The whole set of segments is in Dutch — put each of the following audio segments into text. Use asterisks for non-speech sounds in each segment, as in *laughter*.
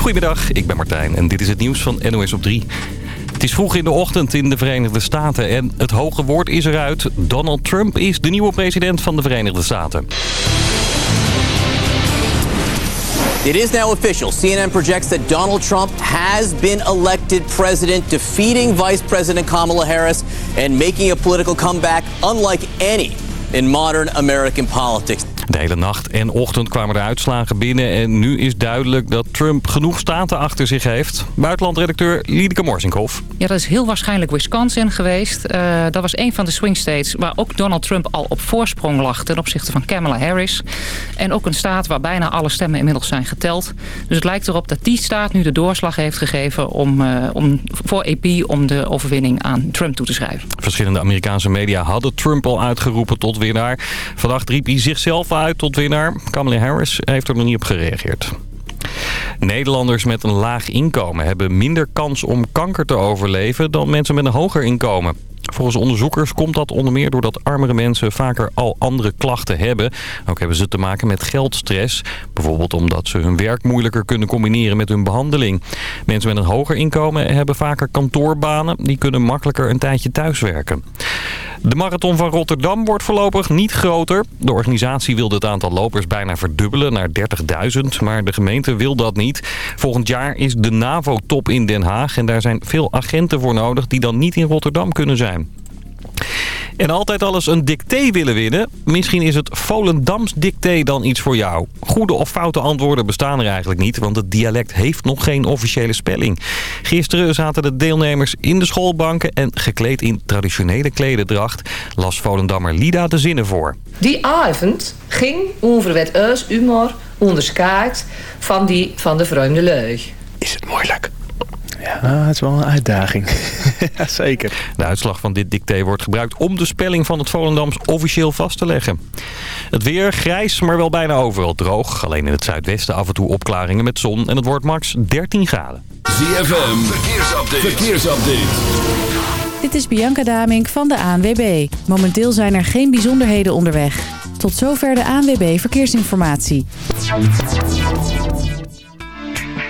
Goedemiddag, ik ben Martijn en dit is het nieuws van NOS op 3. Het is vroeg in de ochtend in de Verenigde Staten en het hoge woord is eruit. Donald Trump is de nieuwe president van de Verenigde Staten. It is now official. CNN projects that Donald Trump has been elected president, defeating Vice President Kamala Harris and making a political comeback unlike any in modern American politics. De hele nacht en ochtend kwamen de uitslagen binnen en nu is duidelijk dat Trump genoeg staten achter zich heeft. Buitenlandredacteur Liedeke Morsinkhoff. Ja, dat is heel waarschijnlijk Wisconsin geweest. Uh, dat was een van de swing states waar ook Donald Trump al op voorsprong lag ten opzichte van Kamala Harris. En ook een staat waar bijna alle stemmen inmiddels zijn geteld. Dus het lijkt erop dat die staat nu de doorslag heeft gegeven om, uh, om, voor EP om de overwinning aan Trump toe te schrijven. Verschillende Amerikaanse media hadden Trump al uitgeroepen tot winnaar. Vandaag riep hij zichzelf uit tot winnaar. Kamala Harris heeft er nog niet op gereageerd. Nederlanders met een laag inkomen hebben minder kans om kanker te overleven dan mensen met een hoger inkomen. Volgens onderzoekers komt dat onder meer doordat armere mensen vaker al andere klachten hebben. Ook hebben ze te maken met geldstress. Bijvoorbeeld omdat ze hun werk moeilijker kunnen combineren met hun behandeling. Mensen met een hoger inkomen hebben vaker kantoorbanen. Die kunnen makkelijker een tijdje thuiswerken. De marathon van Rotterdam wordt voorlopig niet groter. De organisatie wil het aantal lopers bijna verdubbelen naar 30.000. Maar de gemeente wil dat niet. Volgend jaar is de NAVO-top in Den Haag. En daar zijn veel agenten voor nodig die dan niet in Rotterdam kunnen zijn. En altijd alles een dicté willen winnen? Misschien is het Volendams dicté dan iets voor jou. Goede of foute antwoorden bestaan er eigenlijk niet, want het dialect heeft nog geen officiële spelling. Gisteren zaten de deelnemers in de schoolbanken en gekleed in traditionele klededracht las Volendammer Lida de zinnen voor. Die avond ging over het us humor onderscheid van die van de vreemde leug. Is het moeilijk? Ja, het is wel een uitdaging. *laughs* ja, zeker. De uitslag van dit dicté wordt gebruikt om de spelling van het Volendams officieel vast te leggen. Het weer grijs, maar wel bijna overal droog. Alleen in het zuidwesten af en toe opklaringen met zon en het wordt max 13 graden. ZFM, verkeersupdate. verkeersupdate. Dit is Bianca Damink van de ANWB. Momenteel zijn er geen bijzonderheden onderweg. Tot zover de ANWB Verkeersinformatie.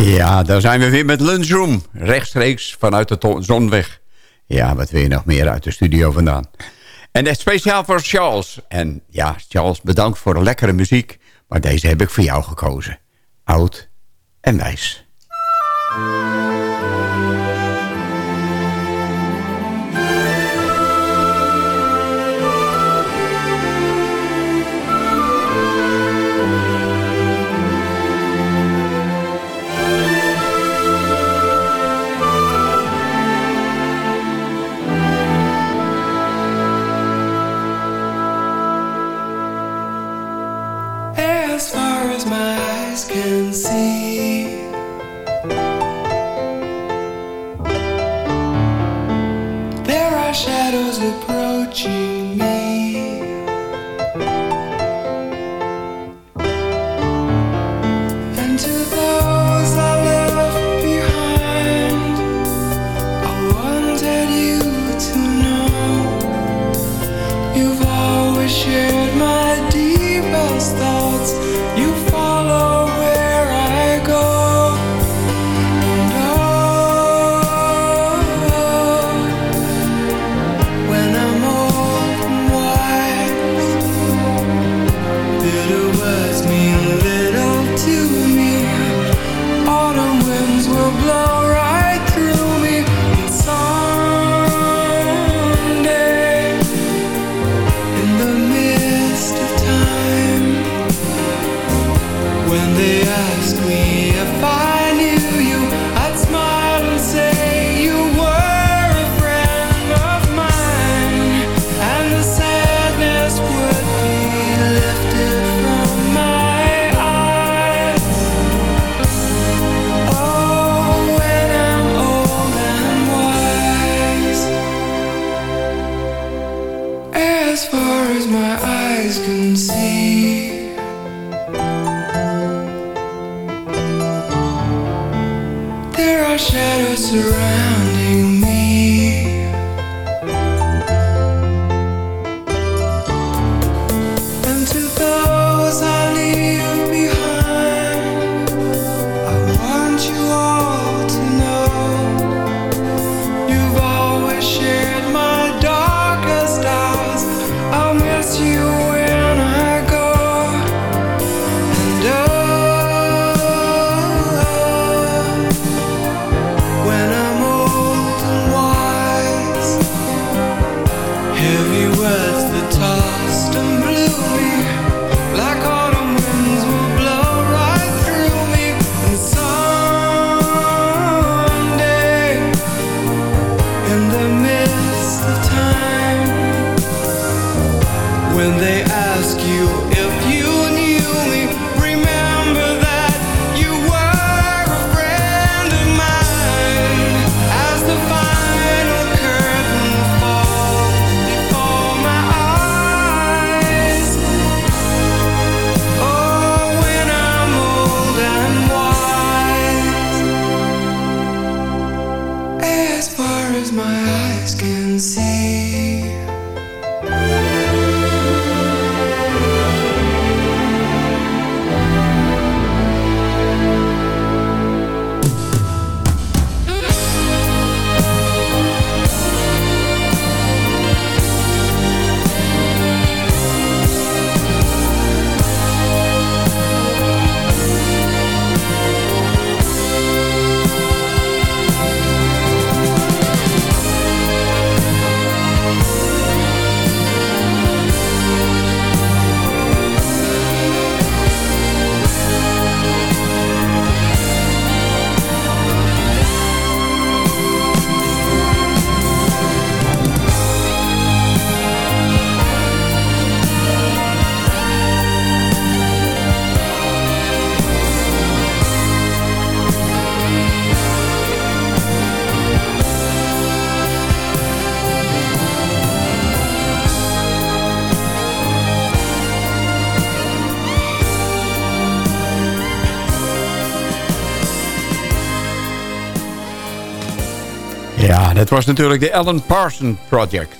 Ja, daar zijn we weer met Lunchroom. Rechtstreeks vanuit de Zonweg. Ja, wat wil je nog meer uit de studio vandaan? En het speciaal voor Charles. En ja, Charles, bedankt voor de lekkere muziek. Maar deze heb ik voor jou gekozen. Oud en wijs. dat was natuurlijk de Alan Parsons Project.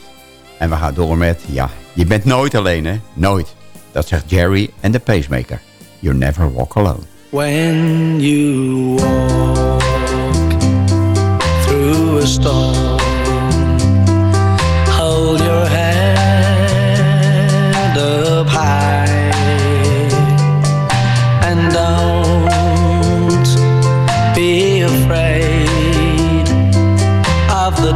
En we gaan door met, ja, je bent nooit alleen, hè? Nooit. Dat zegt Jerry en de pacemaker. You never walk alone. When you walk through a storm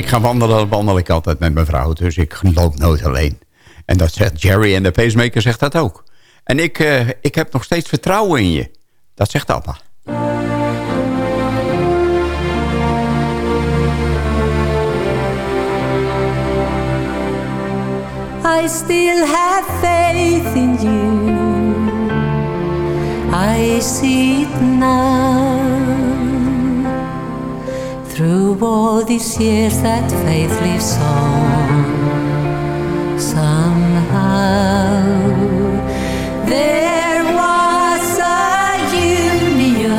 ik ga wandelen, wandel ik altijd met mijn vrouw. Dus ik loop nooit alleen. En dat zegt Jerry en de pacemaker zegt dat ook. En ik, eh, ik heb nog steeds vertrouwen in je. Dat zegt Abba. I still have faith in you. I see it. Through all these years, that faith lives on. Somehow, there was a union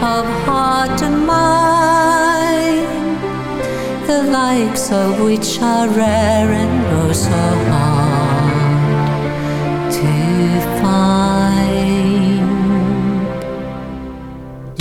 of heart and mind the likes of which are rare and oh so hard to find.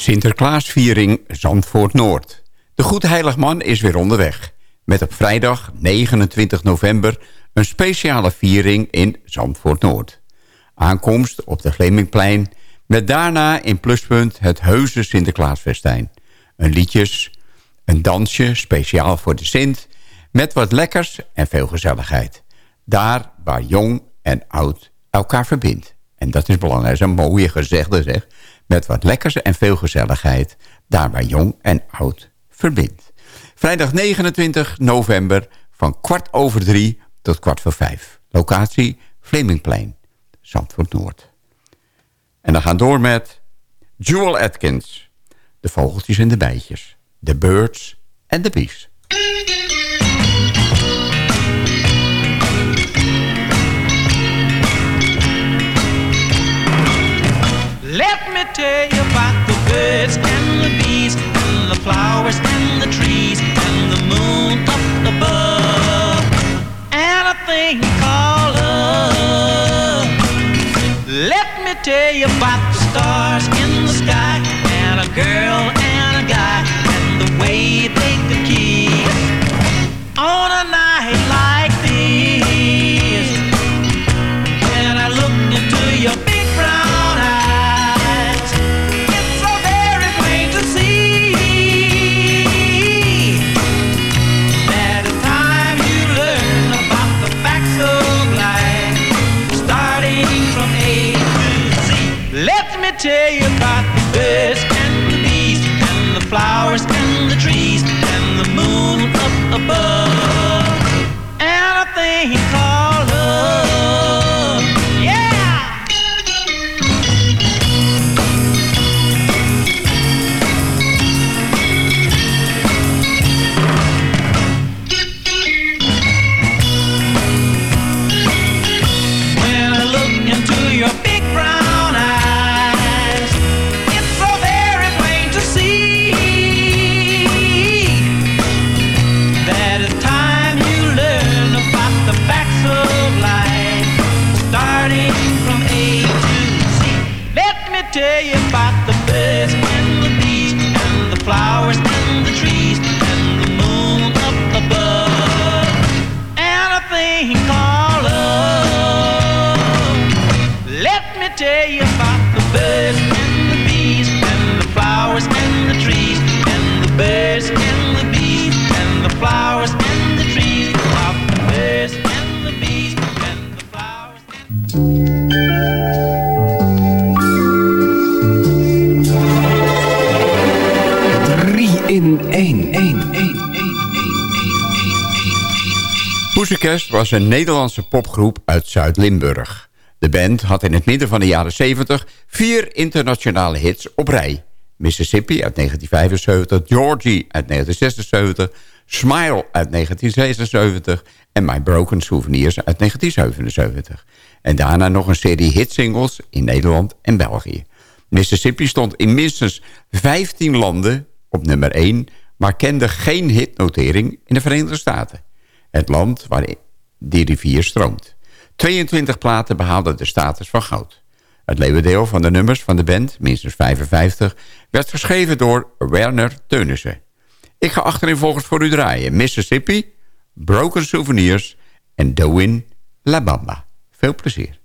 Sinterklaasviering Zandvoort Noord. De Goedheiligman is weer onderweg. Met op vrijdag 29 november een speciale viering in Zandvoort Noord. Aankomst op de Glemingplein met daarna in pluspunt het heuse Sinterklaasfestijn. Een liedjes, een dansje speciaal voor de Sint... met wat lekkers en veel gezelligheid. Daar waar jong en oud elkaar verbindt. En dat is belangrijk, dat is een mooie gezegde zeg. Met wat lekkers en veel gezelligheid. Daar waar jong en oud verbindt. Vrijdag 29 november van kwart over drie tot kwart voor vijf. Locatie Flemingplein, Zandvoort Noord. En dan gaan door met Jewel Atkins. De vogeltjes en de bijtjes. De birds en de bees. Let me tell you about the birds and the bees and the flowers and the trees and the moon up above and a thing called love. Let me tell you about the stars in the sky and a girl flowers was een Nederlandse popgroep uit Zuid-Limburg. De band had in het midden van de jaren 70 vier internationale hits op rij. Mississippi uit 1975, Georgie uit 1976... Smile uit 1976 en My Broken Souvenirs uit 1977. En daarna nog een serie hitsingles in Nederland en België. Mississippi stond in minstens 15 landen op nummer 1... maar kende geen hitnotering in de Verenigde Staten. Het land waar die rivier stroomt. 22 platen behaalden de status van goud. Het leeuwendeel van de nummers van de band, minstens 55... werd geschreven door Werner Teunissen. Ik ga achterin volgens voor u draaien. Mississippi, Broken Souvenirs en Doin La Bamba. Veel plezier.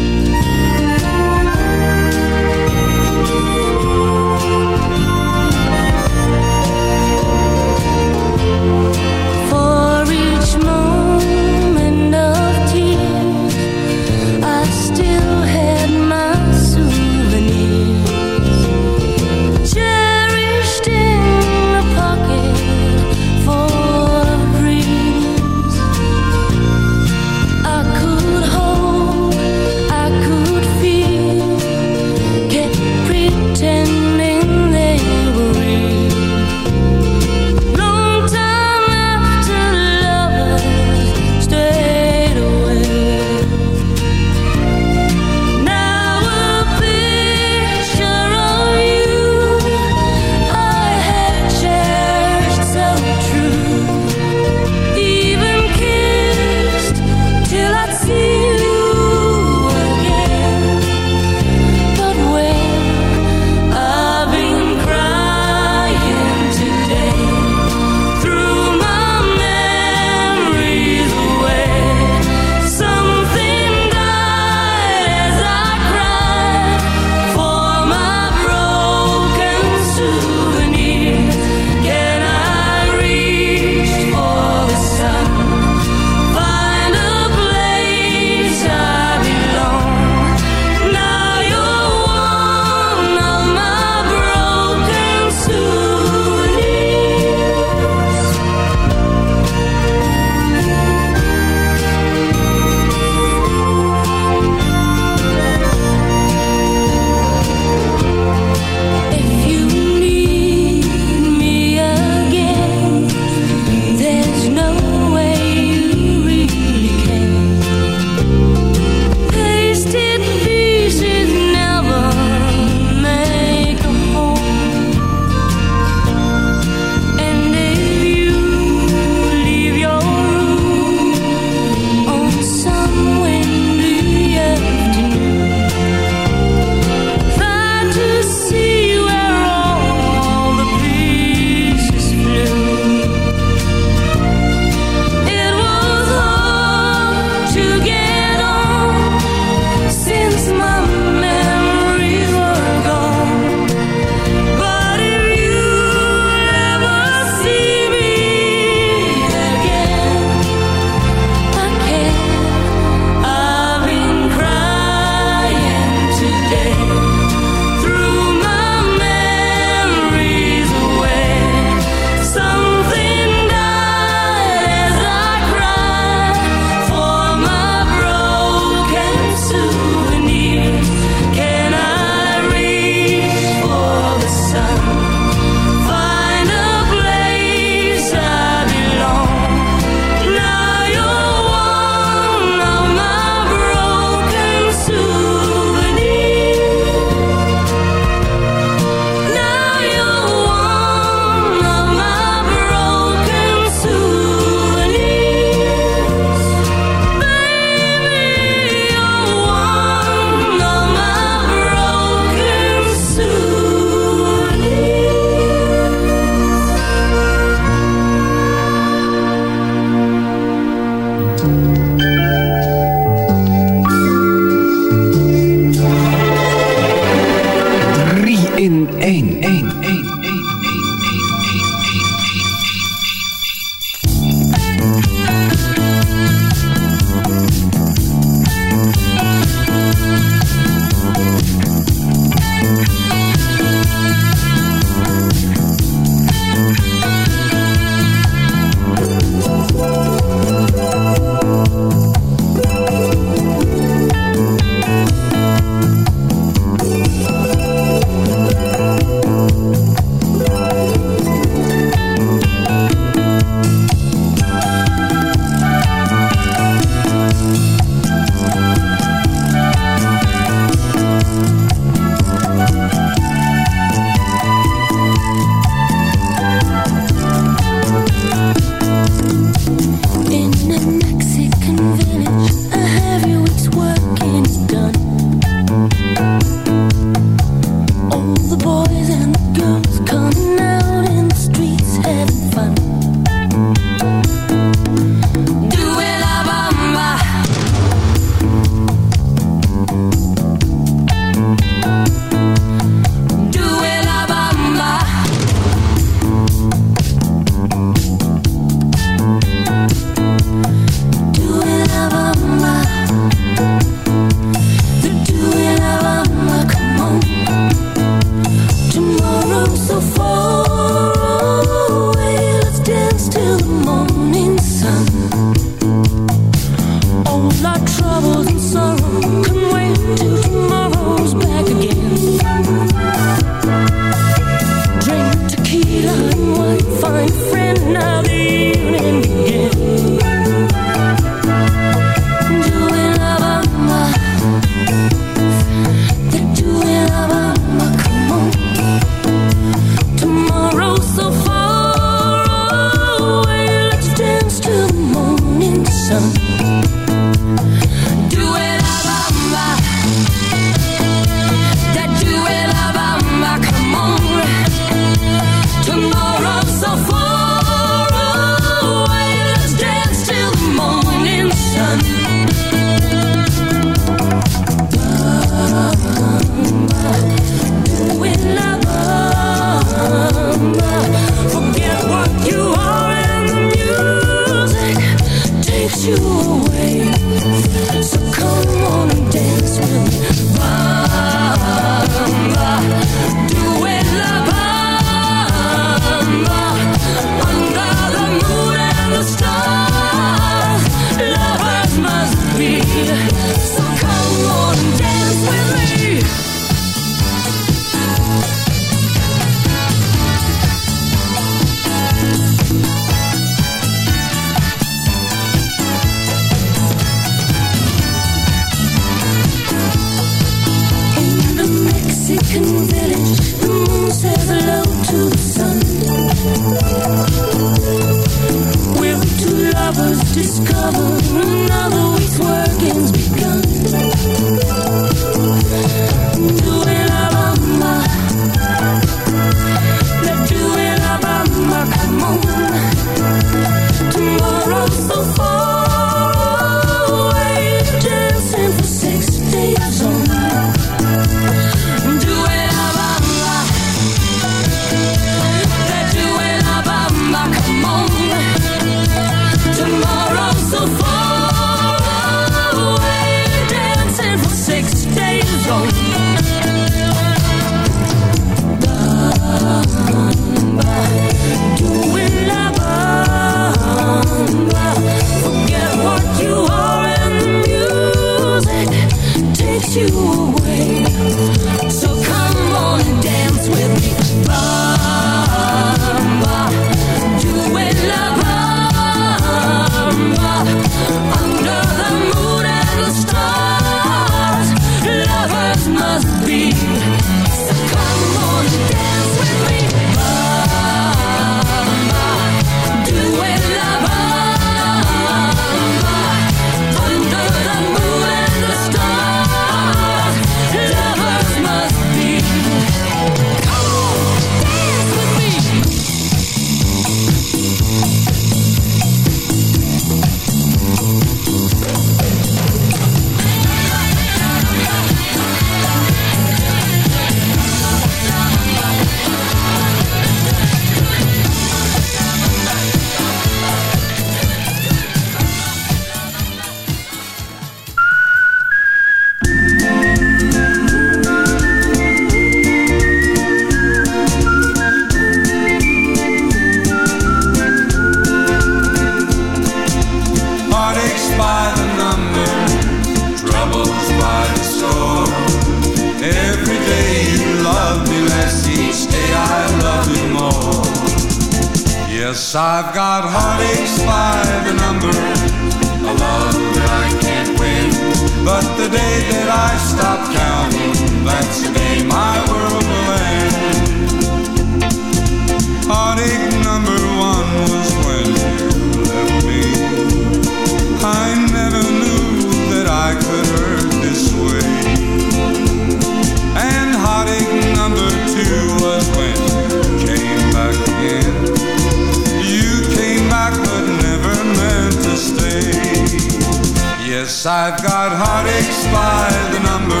Yes, I've got heartaches by the number,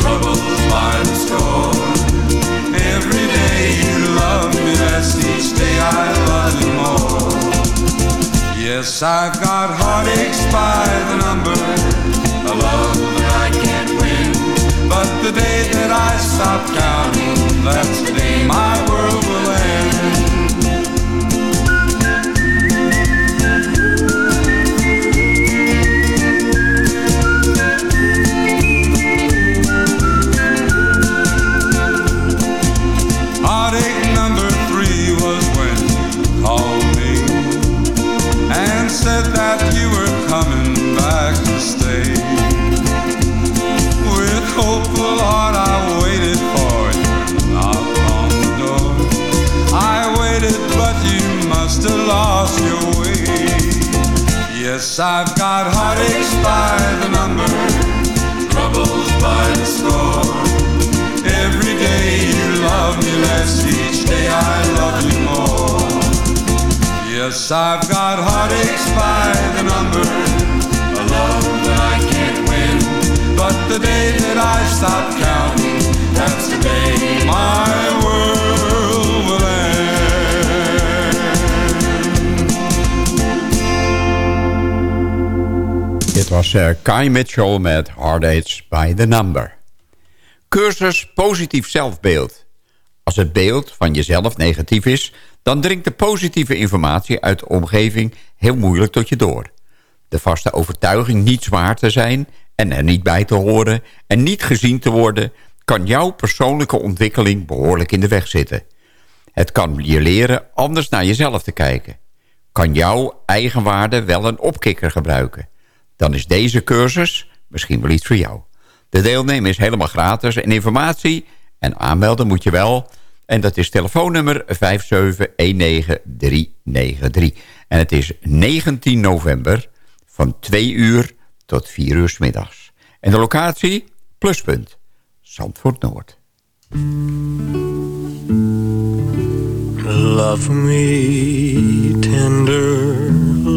troubles by the score. Every day you love me less, each day I love you more. Yes, I've got heartaches by the number, a love that I can't win. But the day that I stop counting, that's the day my world will end. Yes, I've got heartaches by the number, troubles by the score. Every day you love me less, each day I love you more. Yes, I've got heartaches by the number, a love that I can't win. But the day that I stop counting, that's the day my world Dit was eh, Kai Mitchell met Heartaches by the Number. Cursus positief zelfbeeld. Als het beeld van jezelf negatief is... dan dringt de positieve informatie uit de omgeving heel moeilijk tot je door. De vaste overtuiging niet zwaar te zijn en er niet bij te horen... en niet gezien te worden... kan jouw persoonlijke ontwikkeling behoorlijk in de weg zitten. Het kan je leren anders naar jezelf te kijken. Kan jouw eigenwaarde wel een opkikker gebruiken? Dan is deze cursus misschien wel iets voor jou. De deelnemen is helemaal gratis en informatie en aanmelden moet je wel. En dat is telefoonnummer 5719393. En het is 19 november van 2 uur tot 4 uur 's middags. En de locatie? Pluspunt. Zandvoort Noord. Love me tender,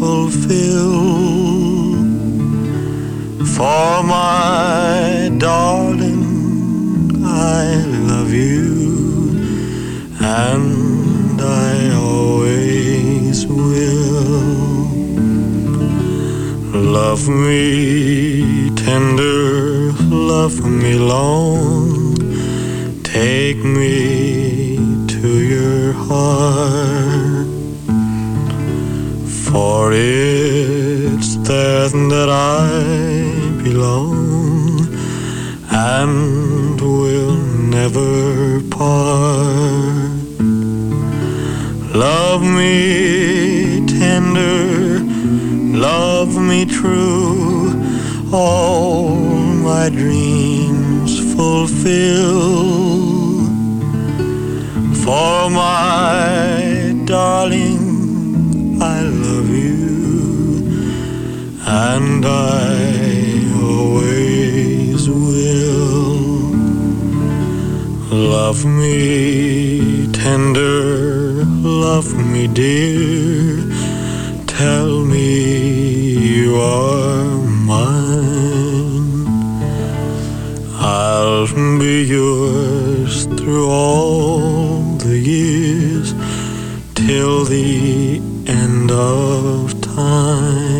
fulfill. For my darling, I love you, and I always will. Love me tender, love me long, take me to your heart. For it's there that I belong and will never part. Love me tender, love me true, all my dreams fulfill. For my darling, and I always will. Love me tender, love me dear, tell me you are mine. I'll be yours through all the years till the end of time.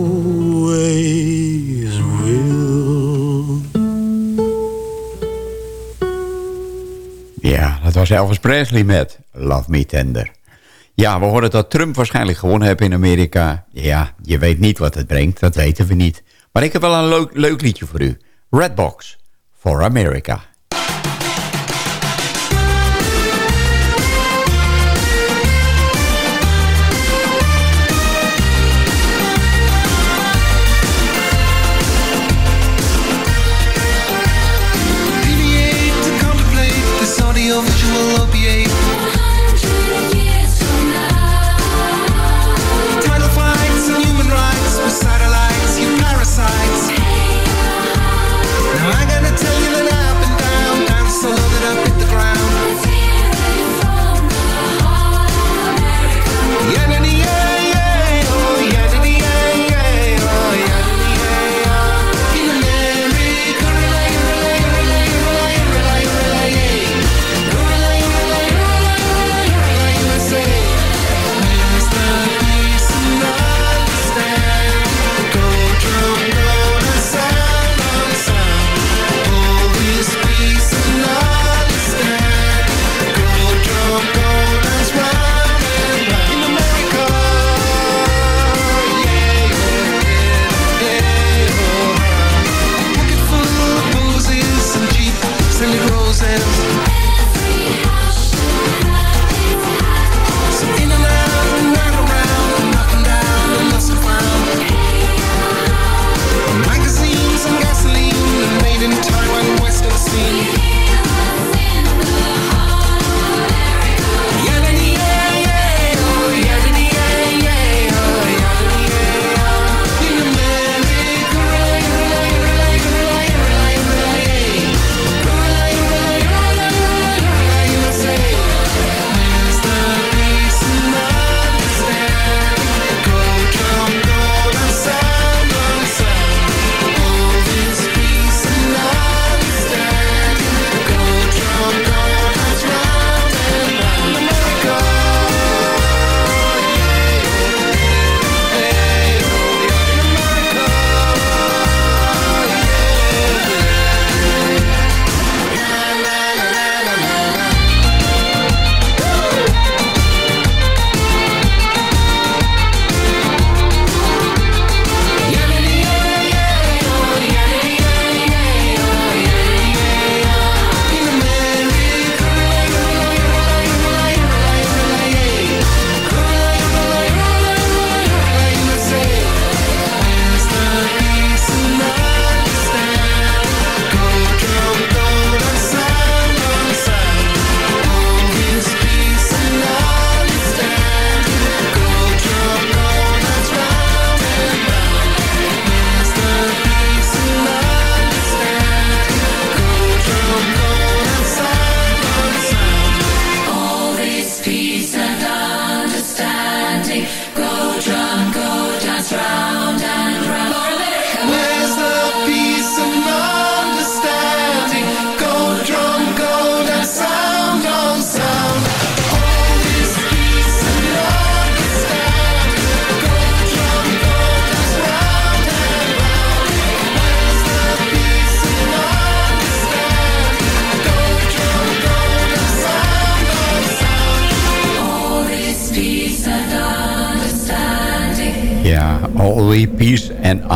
Elvis Presley met Love Me Tender. Ja, we horen dat Trump waarschijnlijk gewonnen heeft in Amerika. Ja, je weet niet wat het brengt, dat weten we niet. Maar ik heb wel een leuk, liedje voor u. Red Box for America.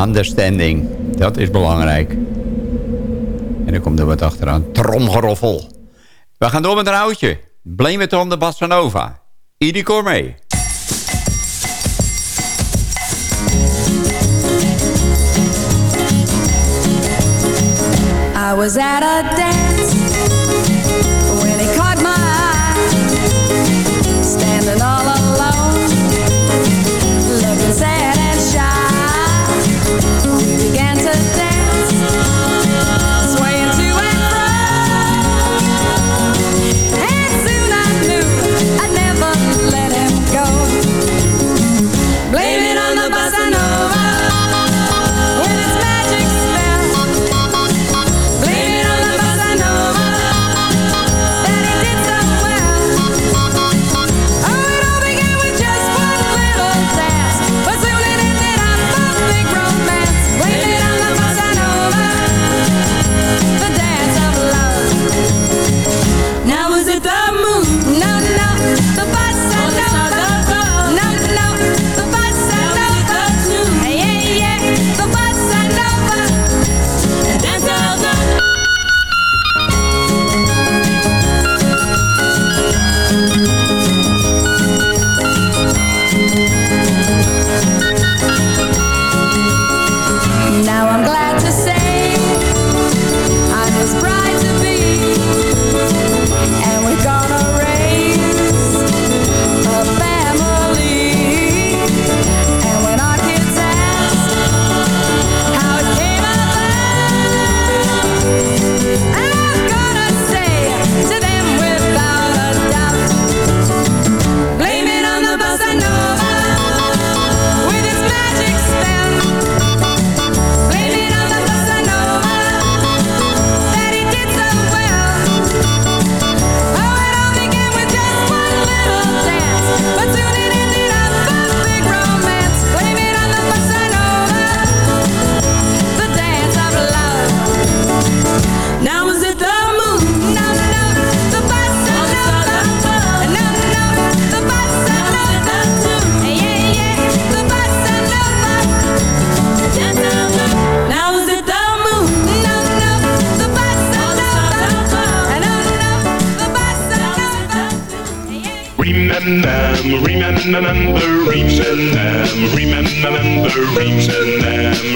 understanding. Dat is belangrijk. En dan komt er wat achteraan. Tromgeroffel. We gaan door met een oudje. Blame it on de Bossa Nova. Idi Cormee. I was at a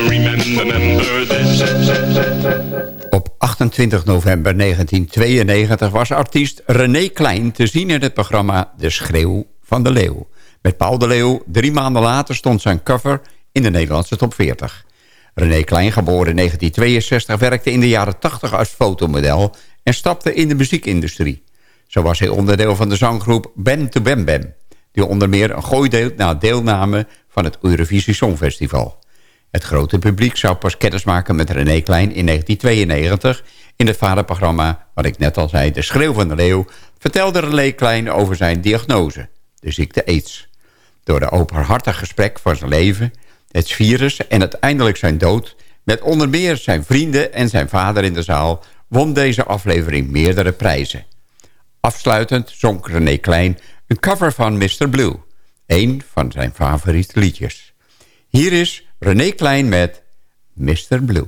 remember, remember this. Op 28 november 1992 was artiest René Klein te zien in het programma De Schreeuw van de Leeuw. Met Paul de Leeuw, drie maanden later stond zijn cover in de Nederlandse top 40. René Klein, geboren in 1962, werkte in de jaren 80 als fotomodel... en stapte in de muziekindustrie. Zo was hij onderdeel van de zanggroep Ben to Bem Bem... onder meer een gooi na deelname van het Eurovisie Songfestival. Het grote publiek zou pas kennismaken met René Klein in 1992... in het vaderprogramma, wat ik net al zei, De Schreeuw van de Leeuw... vertelde René Klein over zijn diagnose, de ziekte AIDS. Door de openhartig gesprek van zijn leven, het virus en uiteindelijk zijn dood... met onder meer zijn vrienden en zijn vader in de zaal... won deze aflevering meerdere prijzen. Afsluitend zong René Klein een cover van Mr. Blue. Een van zijn favoriete liedjes. Hier is René Klein met Mr. Blue.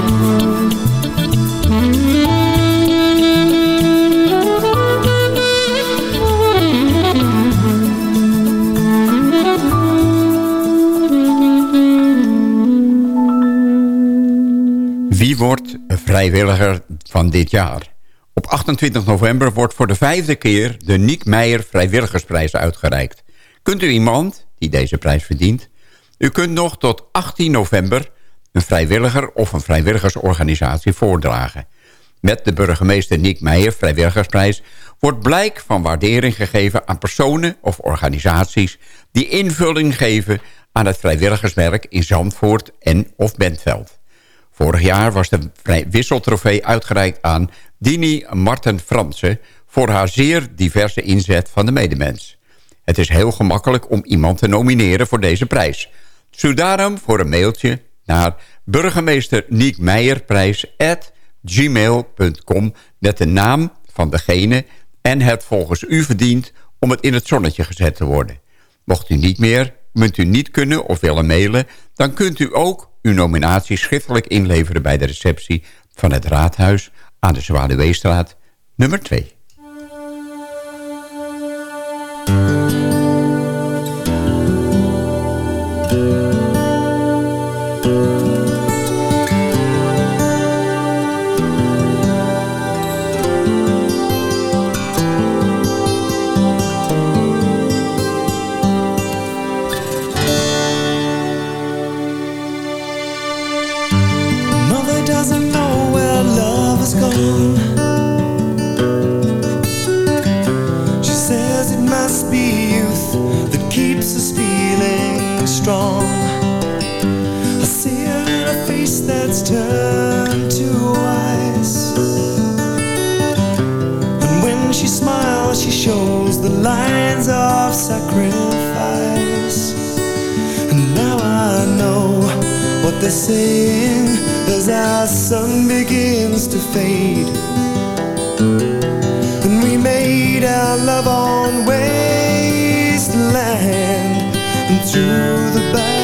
Vrijwilliger van dit jaar? Op 28 november wordt voor de vijfde keer de Niek Meijer Vrijwilligersprijs uitgereikt. Kunt u iemand die deze prijs verdient U kunt nog tot 18 november een vrijwilliger of een vrijwilligersorganisatie voordragen. Met de burgemeester Niek Meijer Vrijwilligersprijs wordt blijk van waardering gegeven aan personen of organisaties die invulling geven aan het vrijwilligerswerk in Zandvoort en of Bentveld. Vorig jaar was de wisseltrofee uitgereikt aan Dini Marten Fransen... voor haar zeer diverse inzet van de medemens. Het is heel gemakkelijk om iemand te nomineren voor deze prijs. Stuur daarom voor een mailtje naar burgemeester Niek Meijerprijs gmail.com met de naam van degene en het volgens u verdient om het in het zonnetje gezet te worden. Mocht u niet meer, kunt u niet kunnen of willen mailen... dan kunt u ook uw nominatie schriftelijk inleveren... bij de receptie van het Raadhuis aan de Zwaluweestraat nummer 2. They're saying as our sun begins to fade. And we made our love on wasteland and through the barricades.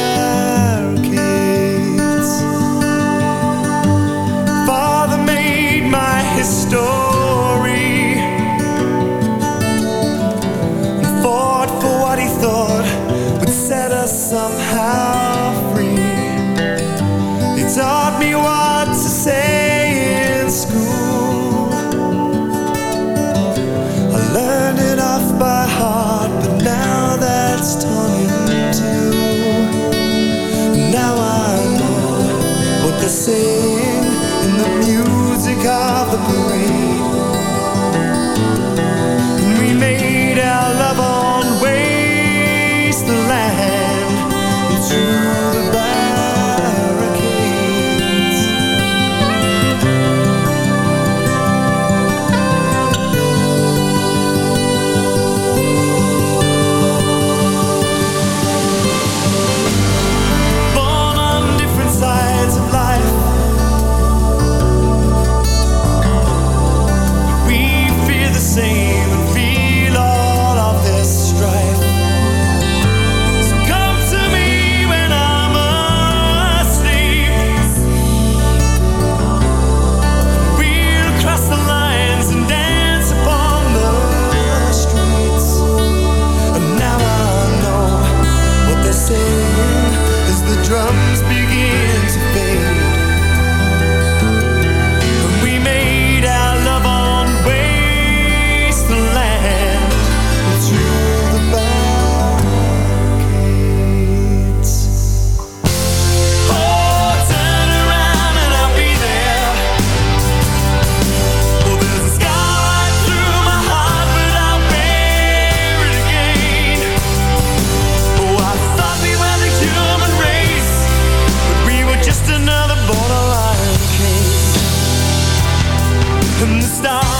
Stop.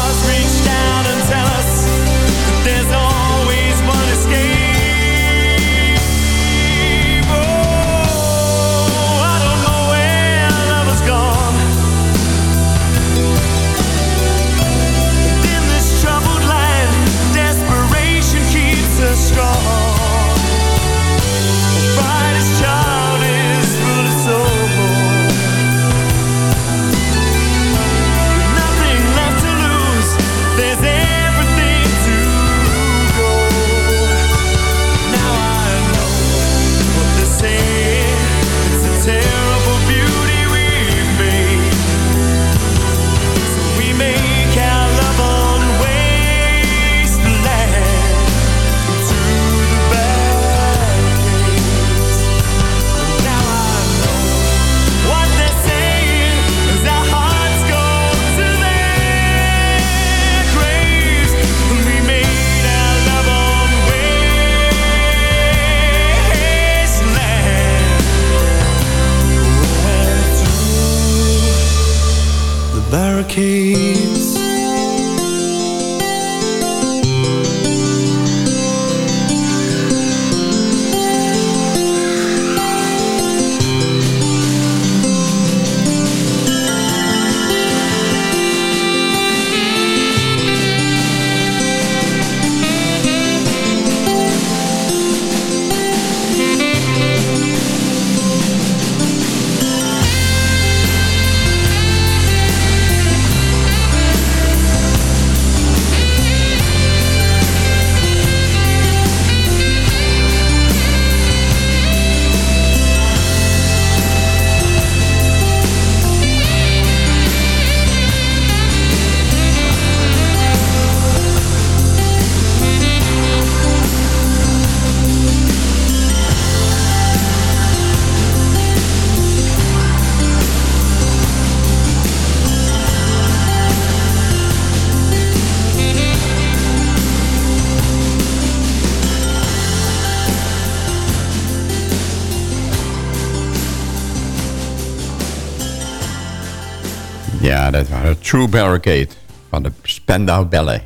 Waren True Barricade van de Spandau Ballet.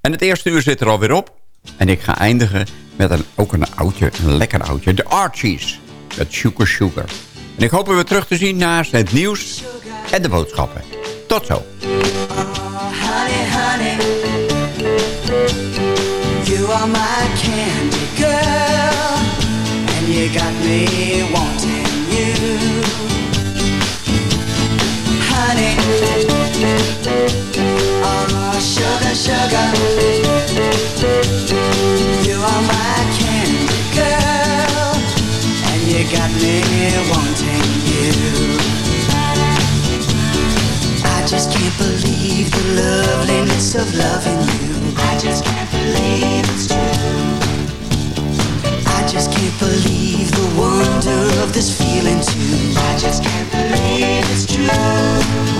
En het eerste uur zit er alweer op. En ik ga eindigen met een, ook een oudje, een lekker oudje. De Archies, met Sugar Sugar. En ik hoop u weer terug te zien naast het nieuws en de boodschappen. Tot zo. you got me wanting you. Sugar, sugar. You are my candy girl, and you got me wanting you. I just can't believe the loveliness of loving you. I just can't believe it's true. I just can't believe the wonder of this feeling too. I just can't believe it's true.